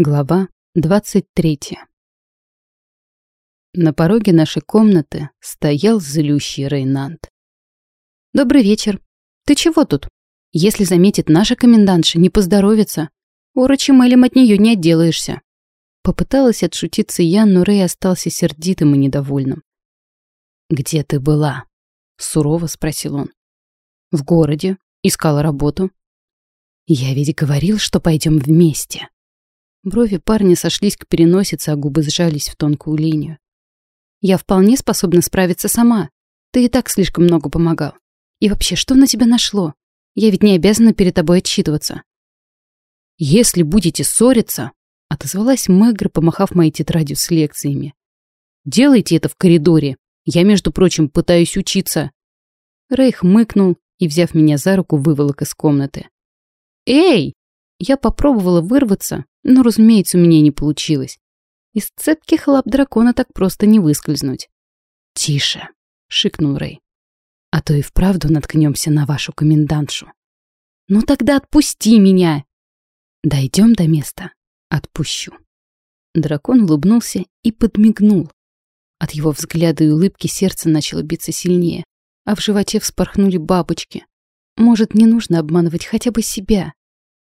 Глава 23 На пороге нашей комнаты стоял злющий Рейнант. «Добрый вечер. Ты чего тут? Если заметит наша комендантша, не поздоровится. Урочим Элем от нее не отделаешься». Попыталась отшутиться я, но Рэй остался сердитым и недовольным. «Где ты была?» — сурово спросил он. «В городе. Искала работу». «Я ведь говорил, что пойдем вместе», Брови парня сошлись к переносице, а губы сжались в тонкую линию. «Я вполне способна справиться сама. Ты и так слишком много помогал. И вообще, что на тебя нашло? Я ведь не обязана перед тобой отчитываться». «Если будете ссориться», — отозвалась Мэгр, помахав моей тетрадью с лекциями. «Делайте это в коридоре. Я, между прочим, пытаюсь учиться». Рейх мыкнул и, взяв меня за руку, выволок из комнаты. «Эй!» Я попробовала вырваться, но, разумеется, у меня не получилось. Из цепких лап дракона так просто не выскользнуть. «Тише!» — шикнул Рэй. «А то и вправду наткнемся на вашу комендантшу». «Ну тогда отпусти меня!» «Дойдем до места. Отпущу». Дракон улыбнулся и подмигнул. От его взгляда и улыбки сердце начало биться сильнее, а в животе вспорхнули бабочки. Может, не нужно обманывать хотя бы себя?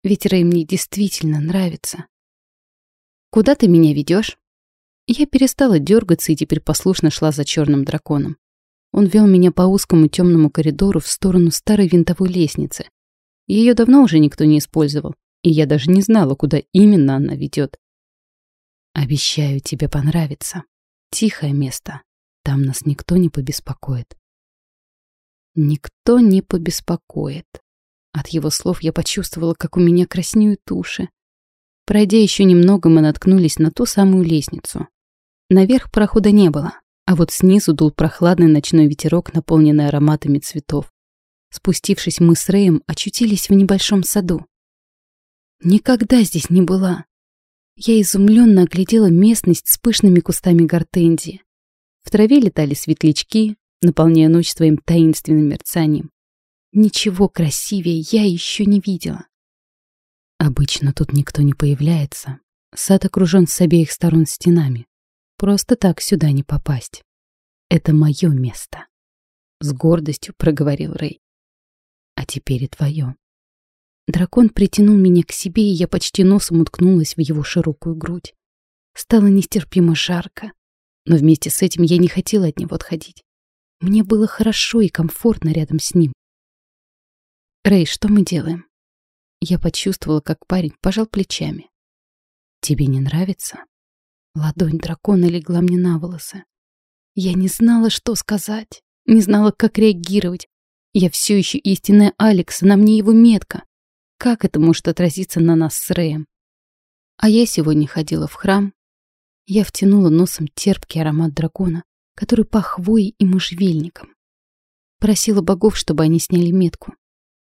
Ведь Рэй мне действительно нравится. «Куда ты меня ведешь? Я перестала дергаться и теперь послушно шла за черным драконом. Он вел меня по узкому темному коридору в сторону старой винтовой лестницы. Ее давно уже никто не использовал, и я даже не знала, куда именно она ведет. «Обещаю, тебе понравится. Тихое место. Там нас никто не побеспокоит». «Никто не побеспокоит». От его слов я почувствовала, как у меня краснеют уши. Пройдя еще немного, мы наткнулись на ту самую лестницу. Наверх прохода не было, а вот снизу дул прохладный ночной ветерок, наполненный ароматами цветов. Спустившись, мы с Рэем очутились в небольшом саду. Никогда здесь не была. Я изумленно оглядела местность с пышными кустами гортензии. В траве летали светлячки, наполняя ночь своим таинственным мерцанием. Ничего красивее я еще не видела. Обычно тут никто не появляется. Сад окружен с обеих сторон стенами. Просто так сюда не попасть. Это мое место. С гордостью проговорил Рэй. А теперь и твое. Дракон притянул меня к себе, и я почти носом уткнулась в его широкую грудь. Стало нестерпимо жарко, но вместе с этим я не хотела от него отходить. Мне было хорошо и комфортно рядом с ним. «Рэй, что мы делаем?» Я почувствовала, как парень пожал плечами. «Тебе не нравится?» Ладонь дракона легла мне на волосы. Я не знала, что сказать, не знала, как реагировать. Я все еще истинная Алекса, на мне его метка. Как это может отразиться на нас с Рэем? А я сегодня ходила в храм. Я втянула носом терпкий аромат дракона, который пах хвоей и можжевельником. Просила богов, чтобы они сняли метку.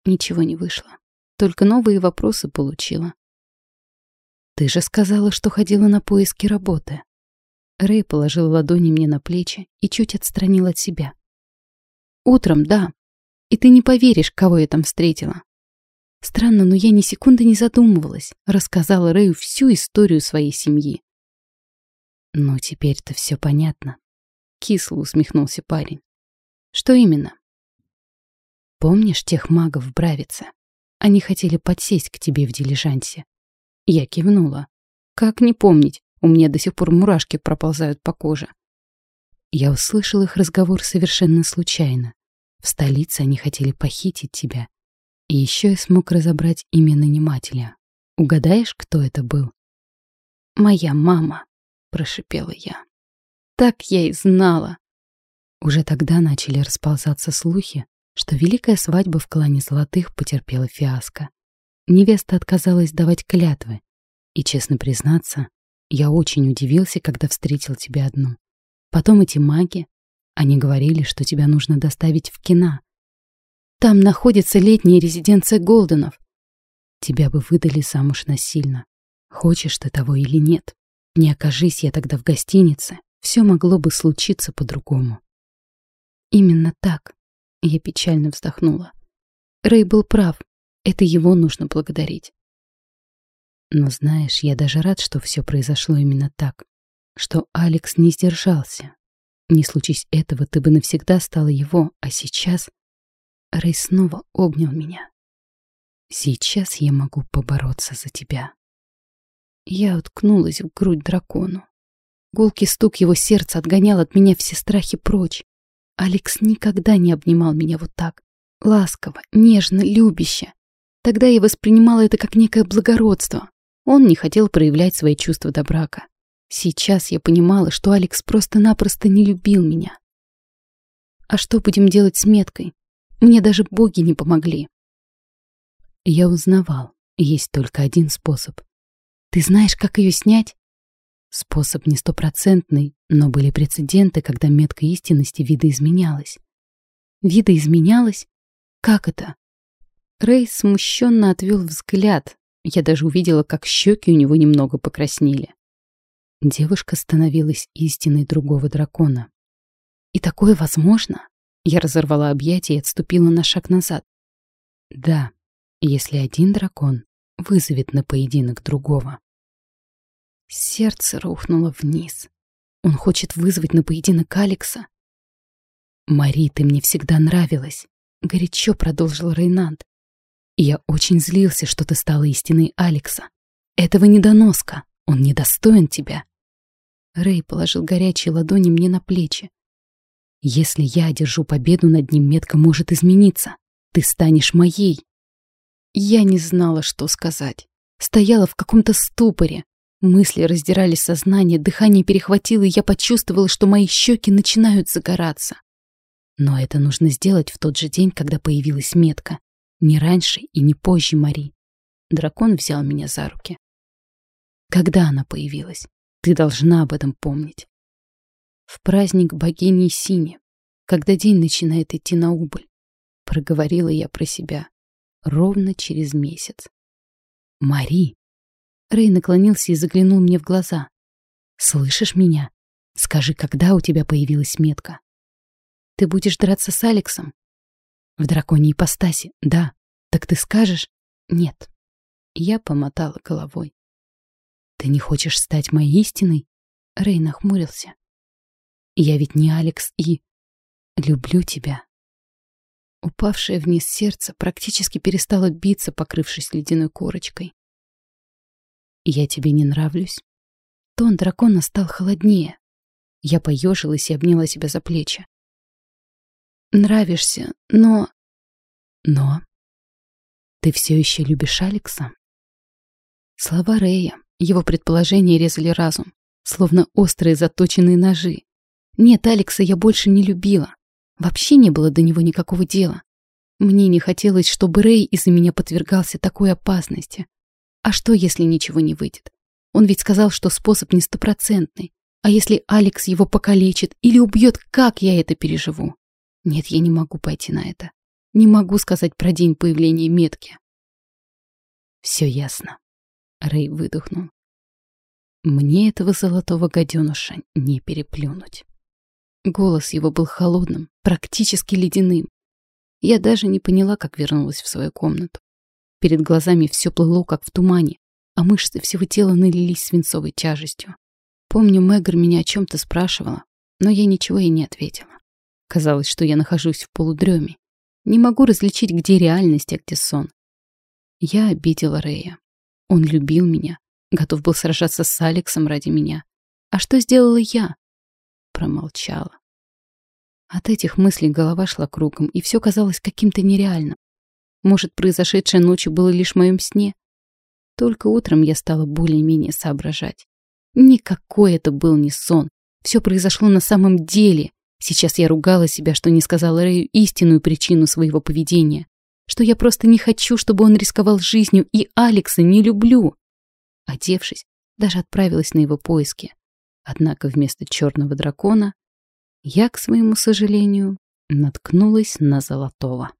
Ничего не вышло. Только новые вопросы получила. «Ты же сказала, что ходила на поиски работы». Рэй положил ладони мне на плечи и чуть отстранил от себя. «Утром, да. И ты не поверишь, кого я там встретила. Странно, но я ни секунды не задумывалась, рассказала Рэю всю историю своей семьи. «Ну, теперь-то все понятно», — кисло усмехнулся парень. «Что именно?» Помнишь тех магов в Бравице? Они хотели подсесть к тебе в дилижансе. Я кивнула. Как не помнить? У меня до сих пор мурашки проползают по коже. Я услышал их разговор совершенно случайно. В столице они хотели похитить тебя. И еще я смог разобрать имя нанимателя. Угадаешь, кто это был? «Моя мама», — прошипела я. «Так я и знала». Уже тогда начали расползаться слухи, что великая свадьба в клане Золотых потерпела фиаско. Невеста отказалась давать клятвы. И, честно признаться, я очень удивился, когда встретил тебя одну. Потом эти маги, они говорили, что тебя нужно доставить в кино. Там находится летняя резиденция Голденов. Тебя бы выдали замуж насильно. Хочешь ты того или нет. Не окажись я тогда в гостинице, все могло бы случиться по-другому. Именно так. Я печально вздохнула. Рэй был прав. Это его нужно благодарить. Но знаешь, я даже рад, что все произошло именно так. Что Алекс не сдержался. Не случись этого, ты бы навсегда стала его, а сейчас... Рэй снова обнял меня. Сейчас я могу побороться за тебя. Я уткнулась в грудь дракону. Гулкий стук его сердца отгонял от меня все страхи прочь. Алекс никогда не обнимал меня вот так. Ласково, нежно, любяще. Тогда я воспринимала это как некое благородство. Он не хотел проявлять свои чувства до брака. Сейчас я понимала, что Алекс просто-напросто не любил меня. А что будем делать с меткой? Мне даже боги не помогли. Я узнавал, есть только один способ. Ты знаешь, как ее снять? Способ не стопроцентный, но были прецеденты, когда метка истинности видоизменялась. Видоизменялась? Как это? Рэй смущенно отвел взгляд. Я даже увидела, как щеки у него немного покраснели. Девушка становилась истиной другого дракона. И такое возможно? Я разорвала объятия и отступила на шаг назад. Да, если один дракон вызовет на поединок другого. Сердце рухнуло вниз. Он хочет вызвать на поединок Алекса. «Мари, ты мне всегда нравилась», — горячо продолжил Рейнанд. «И я очень злился, что ты стала истиной Алекса. Этого недоноска, он недостоин тебя». Рэй положил горячие ладони мне на плечи. «Если я одержу победу над ним, метка может измениться. Ты станешь моей». Я не знала, что сказать. Стояла в каком-то ступоре, Мысли раздирали сознание, дыхание перехватило, и я почувствовала, что мои щеки начинают загораться. Но это нужно сделать в тот же день, когда появилась метка. Не раньше и не позже Мари. Дракон взял меня за руки. Когда она появилась? Ты должна об этом помнить. В праздник богини Сини, когда день начинает идти на убыль. Проговорила я про себя. Ровно через месяц. Мари, Рэй наклонился и заглянул мне в глаза. «Слышишь меня? Скажи, когда у тебя появилась метка?» «Ты будешь драться с Алексом?» «В драконьей ипостаси, да. Так ты скажешь?» «Нет». Я помотала головой. «Ты не хочешь стать моей истиной?» Рэй нахмурился. «Я ведь не Алекс и... люблю тебя». Упавшее вниз сердце практически перестало биться, покрывшись ледяной корочкой. «Я тебе не нравлюсь?» Тон дракона стал холоднее. Я поежилась и обняла себя за плечи. «Нравишься, но...» «Но...» «Ты все еще любишь Алекса?» Слова Рэя, его предположения резали разум, словно острые заточенные ножи. Нет, Алекса я больше не любила. Вообще не было до него никакого дела. Мне не хотелось, чтобы Рэй из-за меня подвергался такой опасности. А что, если ничего не выйдет? Он ведь сказал, что способ не стопроцентный. А если Алекс его покалечит или убьет, как я это переживу? Нет, я не могу пойти на это. Не могу сказать про день появления метки. Все ясно. Рэй выдохнул. Мне этого золотого гаденыша не переплюнуть. Голос его был холодным, практически ледяным. Я даже не поняла, как вернулась в свою комнату. Перед глазами все плыло, как в тумане, а мышцы всего тела налились свинцовой тяжестью. Помню, Мэгр меня о чем-то спрашивала, но я ничего ей не ответила. Казалось, что я нахожусь в полудреме. Не могу различить, где реальность, а где сон. Я обидела Рэя. Он любил меня, готов был сражаться с Алексом ради меня. А что сделала я? Промолчала. От этих мыслей голова шла кругом, и все казалось каким-то нереальным. Может, произошедшее ночью было лишь в моем сне? Только утром я стала более-менее соображать. Никакой это был не сон. Все произошло на самом деле. Сейчас я ругала себя, что не сказала Рэю истинную причину своего поведения. Что я просто не хочу, чтобы он рисковал жизнью, и Алекса не люблю. Одевшись, даже отправилась на его поиски. Однако вместо черного дракона я, к своему сожалению, наткнулась на золотого.